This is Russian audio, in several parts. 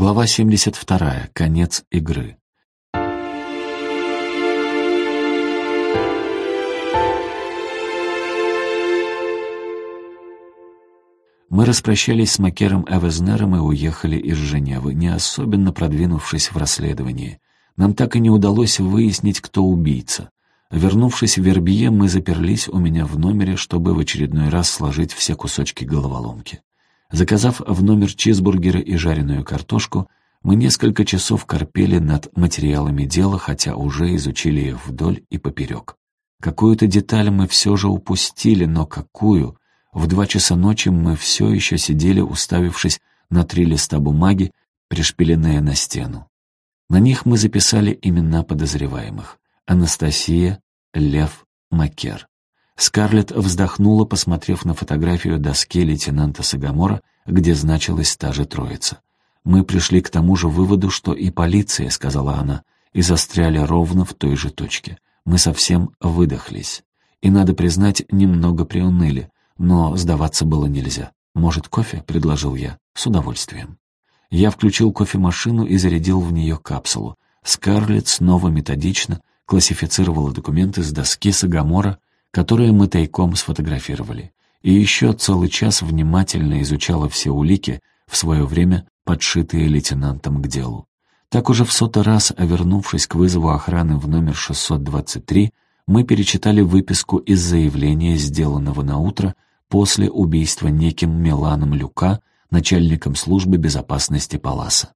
Глава 72. Конец игры. Мы распрощались с Макером Эвезнером и уехали из Женевы, не особенно продвинувшись в расследовании. Нам так и не удалось выяснить, кто убийца. Вернувшись в Вербье, мы заперлись у меня в номере, чтобы в очередной раз сложить все кусочки головоломки. Заказав в номер чизбургеры и жареную картошку, мы несколько часов корпели над материалами дела, хотя уже изучили их вдоль и поперек. Какую-то деталь мы все же упустили, но какую? В два часа ночи мы все еще сидели, уставившись на три листа бумаги, пришпиленные на стену. На них мы записали имена подозреваемых. Анастасия, Лев, Макер. Скарлетт вздохнула, посмотрев на фотографию доски лейтенанта Сагамора, где значилась та же троица. «Мы пришли к тому же выводу, что и полиция», — сказала она, и застряли ровно в той же точке. Мы совсем выдохлись. И, надо признать, немного приуныли, но сдаваться было нельзя. «Может, кофе?» — предложил я. «С удовольствием». Я включил кофемашину и зарядил в нее капсулу. Скарлетт снова методично классифицировала документы с доски Сагамора, которые мы тайком сфотографировали, и еще целый час внимательно изучала все улики, в свое время подшитые лейтенантом к делу. Так уже в сотый раз, вернувшись к вызову охраны в номер 623, мы перечитали выписку из заявления, сделанного на утро после убийства неким Миланом Люка, начальником службы безопасности Паласа.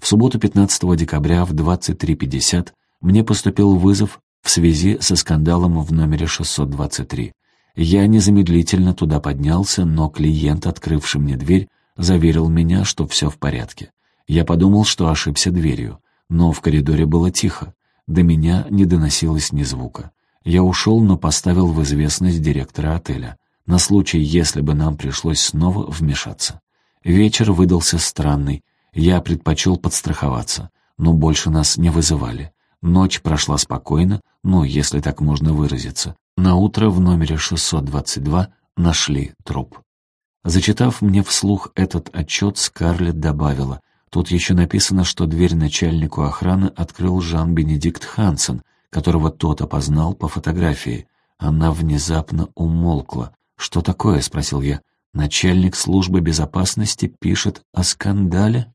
В субботу 15 декабря в 23.50 мне поступил вызов в связи со скандалом в номере 623. Я незамедлительно туда поднялся, но клиент, открывший мне дверь, заверил меня, что все в порядке. Я подумал, что ошибся дверью, но в коридоре было тихо. До меня не доносилось ни звука. Я ушел, но поставил в известность директора отеля, на случай, если бы нам пришлось снова вмешаться. Вечер выдался странный, я предпочел подстраховаться, но больше нас не вызывали. Ночь прошла спокойно, ну, если так можно выразиться. На утро в номере 622 нашли труп. Зачитав мне вслух этот отчет, Скарлетт добавила, тут еще написано, что дверь начальнику охраны открыл Жан-Бенедикт Хансен, которого тот опознал по фотографии. Она внезапно умолкла. «Что такое?» — спросил я. «Начальник службы безопасности пишет о скандале?»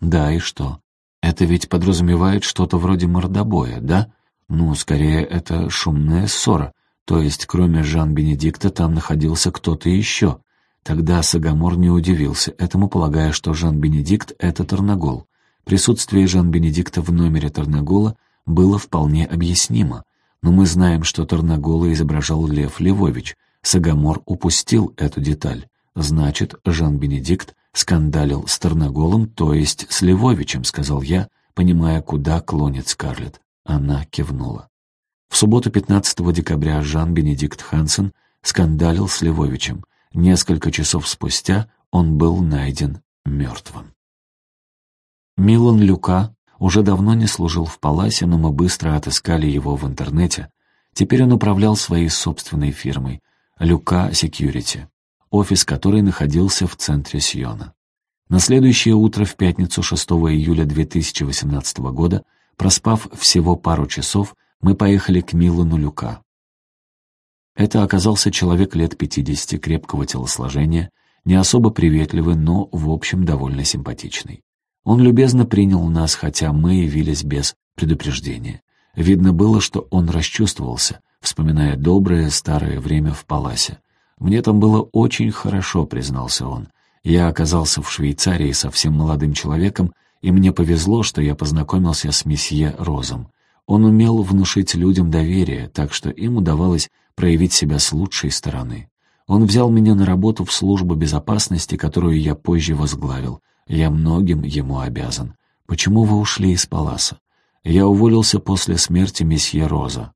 «Да, и что?» Это ведь подразумевает что-то вроде мордобоя, да? Ну, скорее, это шумная ссора. То есть, кроме Жан-Бенедикта, там находился кто-то еще. Тогда Сагамор не удивился этому, полагая, что Жан-Бенедикт — это Тарнагол. Присутствие Жан-Бенедикта в номере Тарнагола было вполне объяснимо. Но мы знаем, что Тарнагола изображал Лев Левович. Сагамор упустил эту деталь. Значит, Жан-Бенедикт скандалил с Тарноголом, то есть с Левовичем», — сказал я, понимая, куда клонит Скарлетт. Она кивнула. В субботу 15 декабря Жан-Бенедикт Хансен скандалил с Левовичем. Несколько часов спустя он был найден мертвым. Милан Люка уже давно не служил в Паласе, но мы быстро отыскали его в интернете. Теперь он управлял своей собственной фирмой «Люка Секьюрити» офис которой находился в центре Сиона. На следующее утро, в пятницу 6 июля 2018 года, проспав всего пару часов, мы поехали к Милану Люка. Это оказался человек лет 50, крепкого телосложения, не особо приветливый, но, в общем, довольно симпатичный. Он любезно принял нас, хотя мы явились без предупреждения. Видно было, что он расчувствовался, вспоминая доброе старое время в Паласе, «Мне там было очень хорошо», — признался он. «Я оказался в Швейцарии совсем молодым человеком, и мне повезло, что я познакомился с месье Розом. Он умел внушить людям доверие, так что им удавалось проявить себя с лучшей стороны. Он взял меня на работу в службу безопасности, которую я позже возглавил. Я многим ему обязан. Почему вы ушли из Паласа? Я уволился после смерти месье Роза.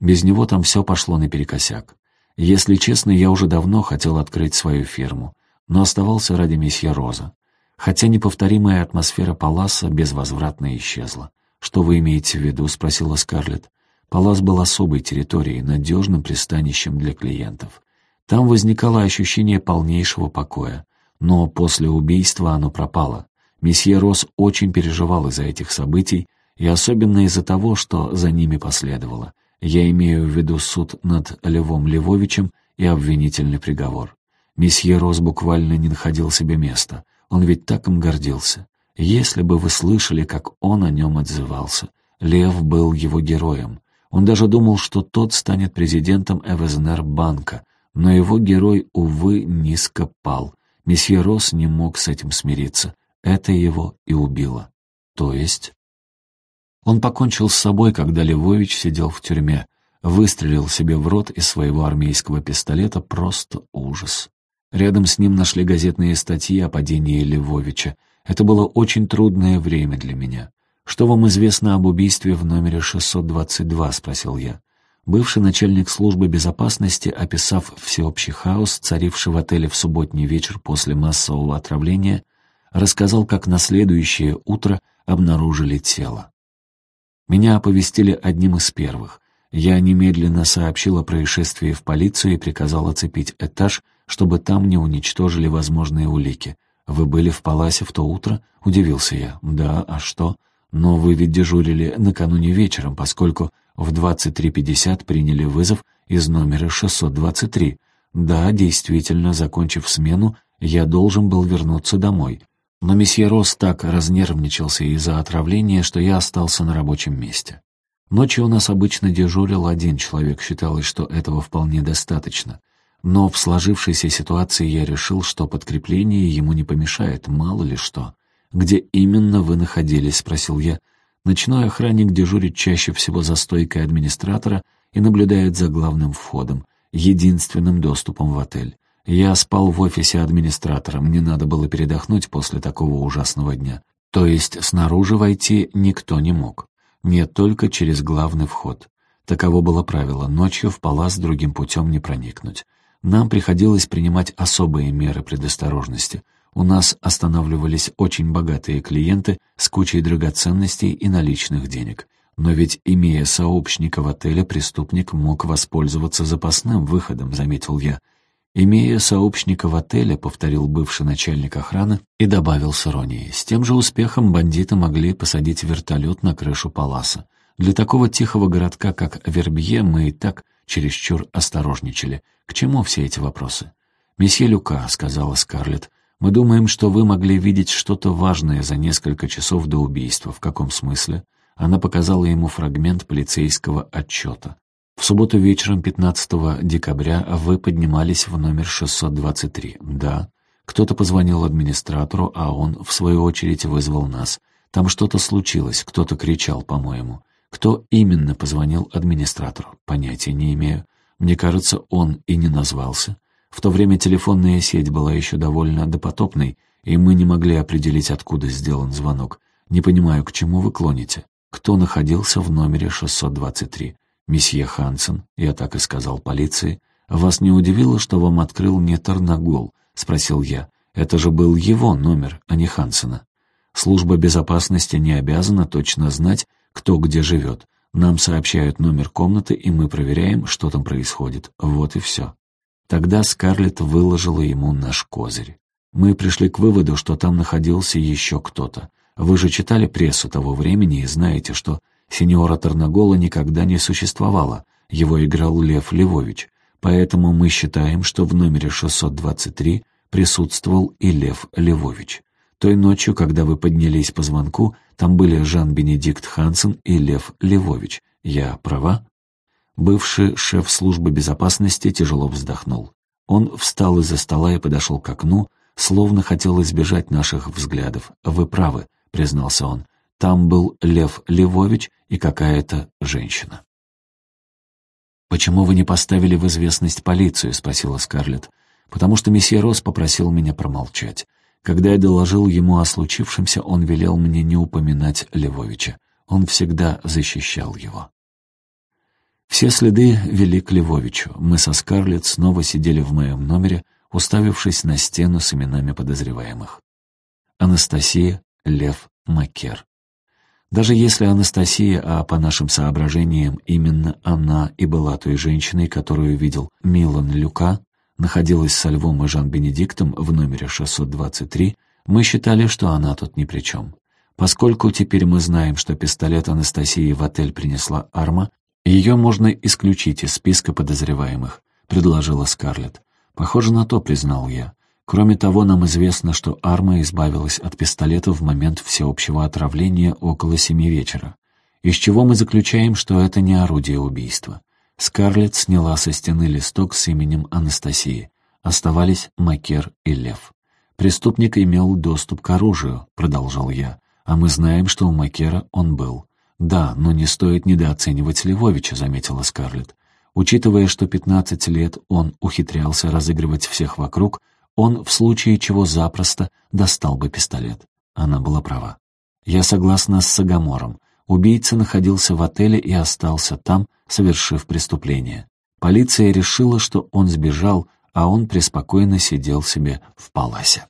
Без него там все пошло наперекосяк. Если честно, я уже давно хотел открыть свою фирму, но оставался ради месье Роза. Хотя неповторимая атмосфера Паласа безвозвратно исчезла. «Что вы имеете в виду?» — спросила Скарлетт. Палас был особой территорией, надежным пристанищем для клиентов. Там возникало ощущение полнейшего покоя, но после убийства оно пропало. Месье Рос очень переживал из-за этих событий, и особенно из-за того, что за ними последовало. Я имею в виду суд над Левом Левовичем и обвинительный приговор. Месье Рос буквально не находил себе места. Он ведь так им гордился. Если бы вы слышали, как он о нем отзывался. Лев был его героем. Он даже думал, что тот станет президентом Эвезнер банка, но его герой, увы, низко пал. Месье Рос не мог с этим смириться. Это его и убило. То есть... Он покончил с собой, когда Левович сидел в тюрьме. Выстрелил себе в рот из своего армейского пистолета. Просто ужас. Рядом с ним нашли газетные статьи о падении Левовича. Это было очень трудное время для меня. «Что вам известно об убийстве в номере 622?» — спросил я. Бывший начальник службы безопасности, описав всеобщий хаос, царивший в отеле в субботний вечер после массового отравления, рассказал, как на следующее утро обнаружили тело. Меня оповестили одним из первых. Я немедленно сообщил о происшествии в полицию и приказал оцепить этаж, чтобы там не уничтожили возможные улики. «Вы были в Паласе в то утро?» — удивился я. «Да, а что?» «Но вы ведь дежурили накануне вечером, поскольку в 23.50 приняли вызов из номера 623. Да, действительно, закончив смену, я должен был вернуться домой. Но месье Рос так разнервничался из-за отравления, что я остался на рабочем месте. Ночью у нас обычно дежурил один человек, считалось, что этого вполне достаточно. Но в сложившейся ситуации я решил, что подкрепление ему не помешает, мало ли что. «Где именно вы находились?» — спросил я. Ночной охранник дежурит чаще всего за стойкой администратора и наблюдает за главным входом, единственным доступом в отель. Я спал в офисе администратора, мне надо было передохнуть после такого ужасного дня. То есть снаружи войти никто не мог. Нет, только через главный вход. Таково было правило, ночью в палас другим путем не проникнуть. Нам приходилось принимать особые меры предосторожности. У нас останавливались очень богатые клиенты с кучей драгоценностей и наличных денег. Но ведь, имея сообщника в отеле, преступник мог воспользоваться запасным выходом, заметил я. «Имея сообщника в отеле», — повторил бывший начальник охраны и добавил с иронией, «с тем же успехом бандиты могли посадить вертолет на крышу паласа. Для такого тихого городка, как Вербье, мы и так чересчур осторожничали. К чему все эти вопросы?» «Месье Люка», — сказала Скарлетт, «мы думаем, что вы могли видеть что-то важное за несколько часов до убийства. В каком смысле?» Она показала ему фрагмент полицейского отчета. В субботу вечером 15 декабря вы поднимались в номер 623. Да. Кто-то позвонил администратору, а он, в свою очередь, вызвал нас. Там что-то случилось, кто-то кричал, по-моему. Кто именно позвонил администратору? Понятия не имею. Мне кажется, он и не назвался. В то время телефонная сеть была еще довольно допотопной, и мы не могли определить, откуда сделан звонок. Не понимаю, к чему вы клоните. Кто находился в номере 623? «Месье Хансен, я так и сказал полиции, вас не удивило, что вам открыл не Тарнагол?» — спросил я. «Это же был его номер, а не Хансена. Служба безопасности не обязана точно знать, кто где живет. Нам сообщают номер комнаты, и мы проверяем, что там происходит. Вот и все». Тогда Скарлетт выложила ему наш козырь. Мы пришли к выводу, что там находился еще кто-то. Вы же читали прессу того времени и знаете, что Синьора Тарнагола никогда не существовало, его играл Лев Левович, поэтому мы считаем, что в номере 623 присутствовал и Лев Левович. Той ночью, когда вы поднялись по звонку, там были Жан-Бенедикт Хансен и Лев Левович. Я права?» Бывший шеф службы безопасности тяжело вздохнул. Он встал из-за стола и подошел к окну, словно хотел избежать наших взглядов. «Вы правы», — признался он. Там был Лев Левович и какая-то женщина. «Почему вы не поставили в известность полицию?» — спросила Скарлетт. «Потому что месье Рос попросил меня промолчать. Когда я доложил ему о случившемся, он велел мне не упоминать Левовича. Он всегда защищал его». Все следы вели к Левовичу. Мы со Скарлетт снова сидели в моем номере, уставившись на стену с именами подозреваемых. Анастасия, Лев, Макер. Даже если Анастасия, а по нашим соображениям именно она и была той женщиной, которую видел Милан Люка, находилась со Львом и Жан-Бенедиктом в номере 623, Мы считали, что она тут ни при чем. Поскольку теперь мы знаем, что пистолет Анастасии в отель принесла Арма, ее можно исключить из списка подозреваемых», — предложила Скарлетт. «Похоже на то», — признал я. Кроме того, нам известно, что Арма избавилась от пистолета в момент всеобщего отравления около семи вечера. Из чего мы заключаем, что это не орудие убийства. Скарлетт сняла со стены листок с именем Анастасии. Оставались Макер и Лев. «Преступник имел доступ к оружию», — продолжал я. «А мы знаем, что у Макера он был». «Да, но не стоит недооценивать Львовича», — заметила Скарлетт. Учитывая, что 15 лет он ухитрялся разыгрывать всех вокруг, он в случае чего запросто достал бы пистолет. Она была права. Я согласна с Сагамором. Убийца находился в отеле и остался там, совершив преступление. Полиция решила, что он сбежал, а он преспокойно сидел себе в паласе.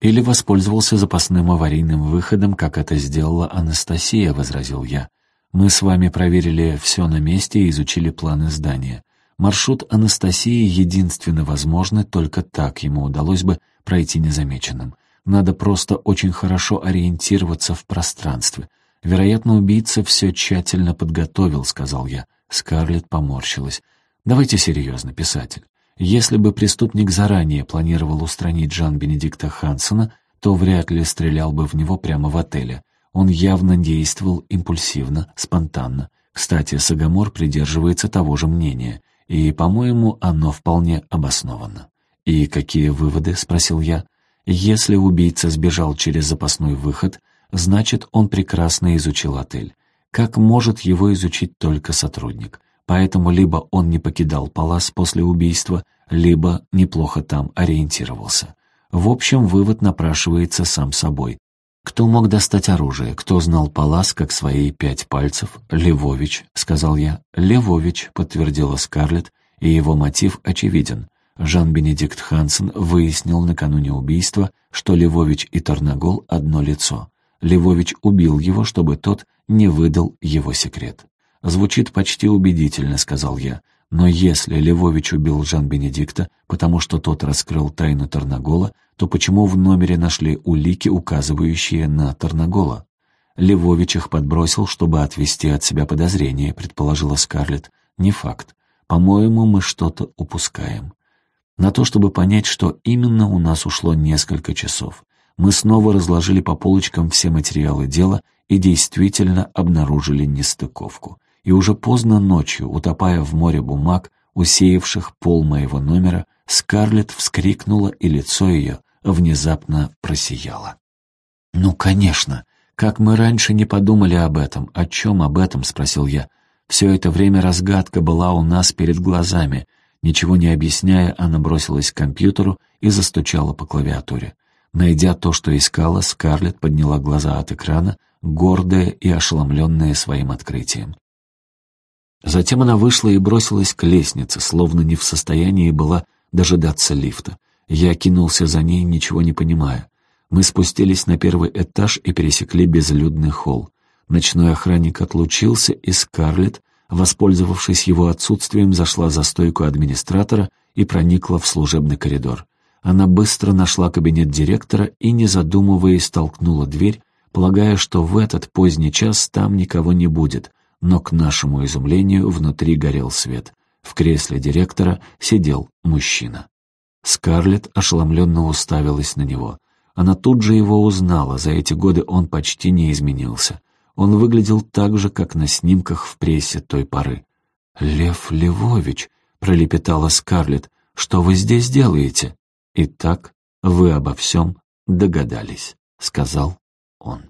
Или воспользовался запасным аварийным выходом, как это сделала Анастасия, возразил я. Мы с вами проверили все на месте и изучили планы здания. Маршрут Анастасии единственно возможный, только так ему удалось бы пройти незамеченным. Надо просто очень хорошо ориентироваться в пространстве. Вероятно, убийца все тщательно подготовил, сказал я. Скарлетт поморщилась. Давайте серьезно, писатель. Если бы преступник заранее планировал устранить Жан-Бенедикта Хансена, то вряд ли стрелял бы в него прямо в отеле. Он явно действовал импульсивно, спонтанно. Кстати, Сагамор придерживается того же мнения и, по-моему, оно вполне обосновано. «И какие выводы?» — спросил я. «Если убийца сбежал через запасной выход, значит, он прекрасно изучил отель. Как может его изучить только сотрудник? Поэтому либо он не покидал Палас после убийства, либо неплохо там ориентировался. В общем, вывод напрашивается сам собой. Кто мог достать оружие? Кто знал Палас как свои пять пальцев? Левович, сказал я. Левович, подтвердила Скарлетт, и его мотив очевиден. Жан-Бенедикт Хансен выяснил накануне убийства, что Левович и Тарнагол одно лицо. Левович убил его, чтобы тот не выдал его секрет. «Звучит почти убедительно», — сказал я. Но если Левович убил Жан-Бенедикта, потому что тот раскрыл тайну Тарнагола, то почему в номере нашли улики, указывающие на Тарнагола? Левович их подбросил, чтобы отвести от себя подозрения, предположила Скарлетт. Не факт. По-моему, мы что-то упускаем. На то, чтобы понять, что именно у нас ушло несколько часов. Мы снова разложили по полочкам все материалы дела и действительно обнаружили нестыковку и уже поздно ночью, утопая в море бумаг, усеявших пол моего номера, Скарлетт вскрикнула, и лицо ее внезапно просияло. «Ну, конечно! Как мы раньше не подумали об этом? О чем об этом?» — спросил я. Все это время разгадка была у нас перед глазами. Ничего не объясняя, она бросилась к компьютеру и застучала по клавиатуре. Найдя то, что искала, Скарлетт подняла глаза от экрана, гордая и ошеломленная своим открытием. Затем она вышла и бросилась к лестнице, словно не в состоянии была дожидаться лифта. Я кинулся за ней, ничего не понимая. Мы спустились на первый этаж и пересекли безлюдный холл. Ночной охранник отлучился, и Скарлетт, воспользовавшись его отсутствием, зашла за стойку администратора и проникла в служебный коридор. Она быстро нашла кабинет директора и, не задумываясь, толкнула дверь, полагая, что в этот поздний час там никого не будет, но, к нашему изумлению, внутри горел свет. В кресле директора сидел мужчина. Скарлетт ошеломленно уставилась на него. Она тут же его узнала, за эти годы он почти не изменился. Он выглядел так же, как на снимках в прессе той поры. «Лев Левович», — пролепетала Скарлетт, — «что вы здесь делаете?» «Итак, вы обо всем догадались», — сказал он.